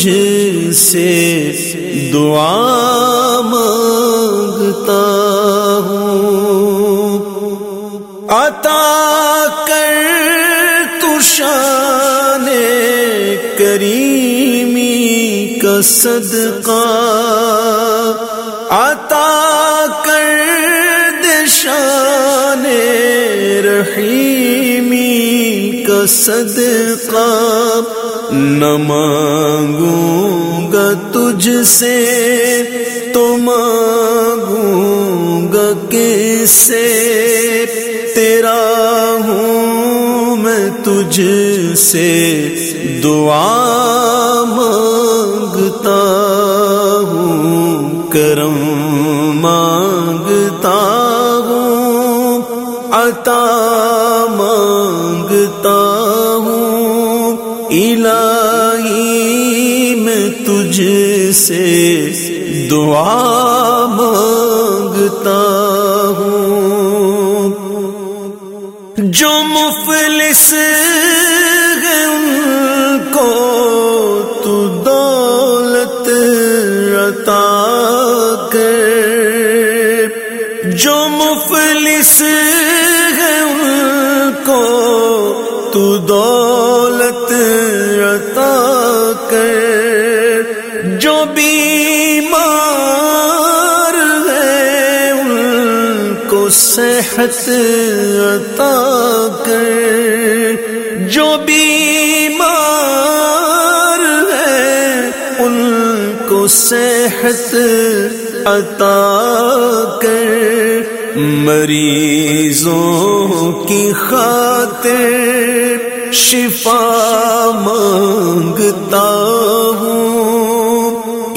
تجھ سے دعا مانگتا ہوں۔ عطا کر تشان کریمی کا صدقہ۔ عطا کر دشان رحیمی کا صدقہ۔ نہ مانگوں گا تجھ سے تو مانگوں گا کس سے؟ تیرا ہوں میں تجھ سے، دعا مانگتا ہوں، کرم مانگتا ہوں، عطا مانگتا ہوں الہی میں تجھ سے دعا مانگتا ہوں۔ جو مفلس ہے ان کو تو دولت عطا کر۔ جو مفلس ہے ان کو تو دولت جو بیمار ہے ان کو صحت عطا کر۔ جو بیمار ہے ان کو صحت عطا کر۔ مریضوں کی خاطر شفا مانگتا ہوں۔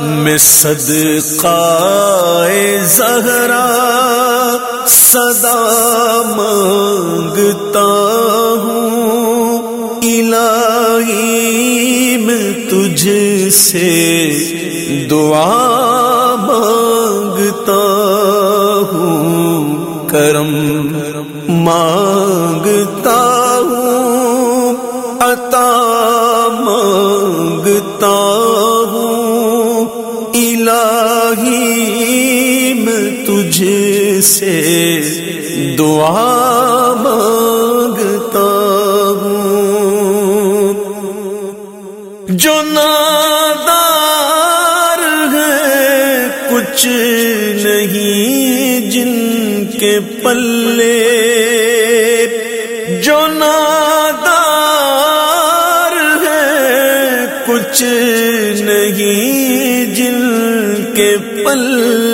میں صدقہ زہرا صدا مانگتا ہوں۔ الہی میں تجھ سے دعا مانگتا ہوں۔ کرم سے دعا مانگتا ہوں۔ جو نادار ہے کچھ نہیں جن کے پلے۔ جو نادار ہے کچھ نہیں جن کے پلے۔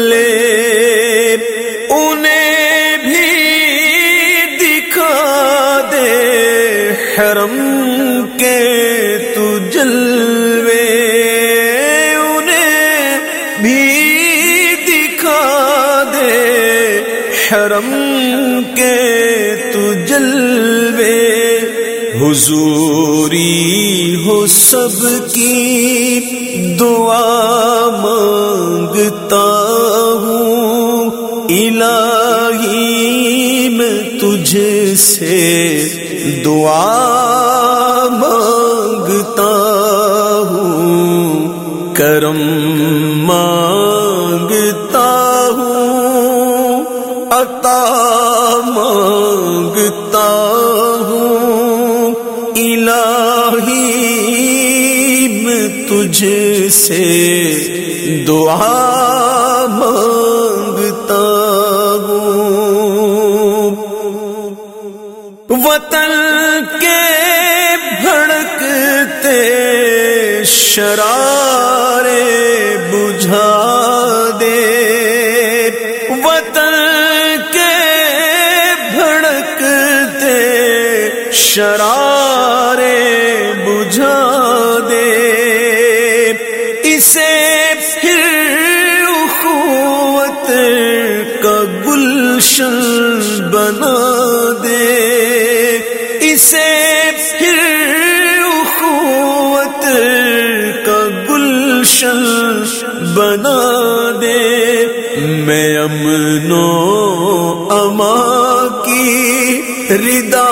حرم کے تو جلوے حضوری ہو سب کی دعا مانگتا ہوں۔ الہی میں تجھ سے دعا مانگتا ہوں۔ کرم مانگتا ہوں۔ عطا مانگتا ہوں۔ الہی میں تجھ سے دعا مانگتا ہوں۔ وطن کے بھڑکتے شرارے بجھا شرارے بجھا دے۔ اسے پھر اخوت کا گلشن بنا دے۔ اسے پھر اخوت کا گلشن بنا دے۔ میں امن و اما کی ردا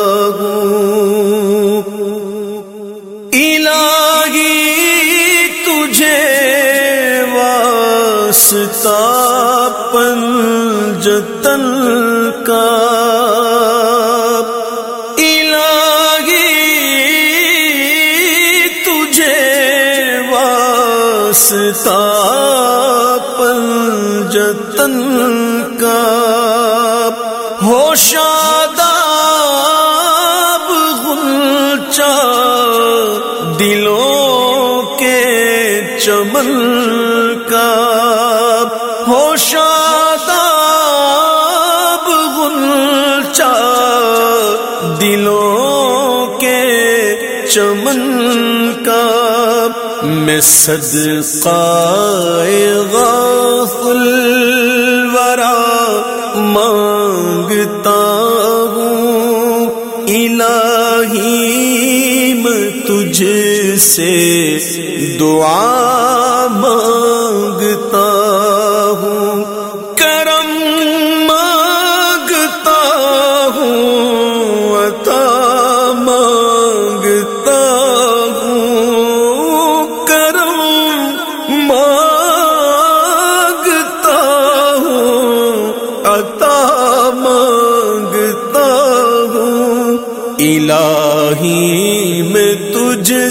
واسطہ پنجتن کا الہی تجھے واسطہ پنجتن کا ہو شاداب غلچہ دلوں کے چمن چمن کا میں صدقہ غافل ورا مانگتا ہوں۔ الہی میں تجھ سے دعا مانگتا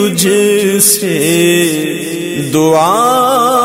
تجھ سے دعا